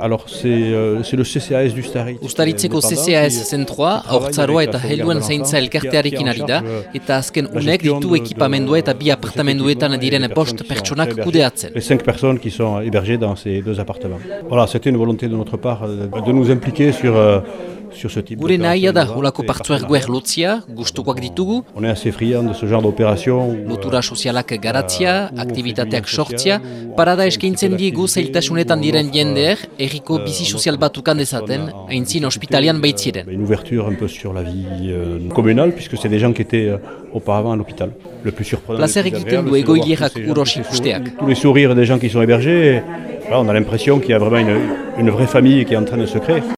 Alors c'est euh, le CCAS du Staritz. Ustaritzeko CCAS zentroa, haurtzaroa eta helduen zaintza elkartearekin ari da, eta azken unek ditu ekipamendua eta bi apartamenduetan diren bost pertsonak kudeatzen. Les cinq personnes qui sont hébergées dans ces deux appartements. Voilà, c'était une volonté de notre part de, de nous impliquer sur... Euh, Gure nahia da holako partzuergoer lotzia, gustukoak ditugu. On est assez friand de ce genre d'opération. Lotura sozialak garatzia, aktivitateak sortzia, parada eskaintzen diegu zailtasunetan diren jendeer, erriko bizi sozial bat ukan dezaten, haintzin ospitalian baitziren. Une ouverture un peu sur la vie euh, communale, puisque c'est des gens qui étaient euh, auparavant à l'hôpital. Le plus surprenant... Egiten du egoilerak uros ikusteak. Tous les sourires des gens qui sont hébergés, on a l'impression qu'il y a vraiment une, une vraie famille qui est en train de se créer.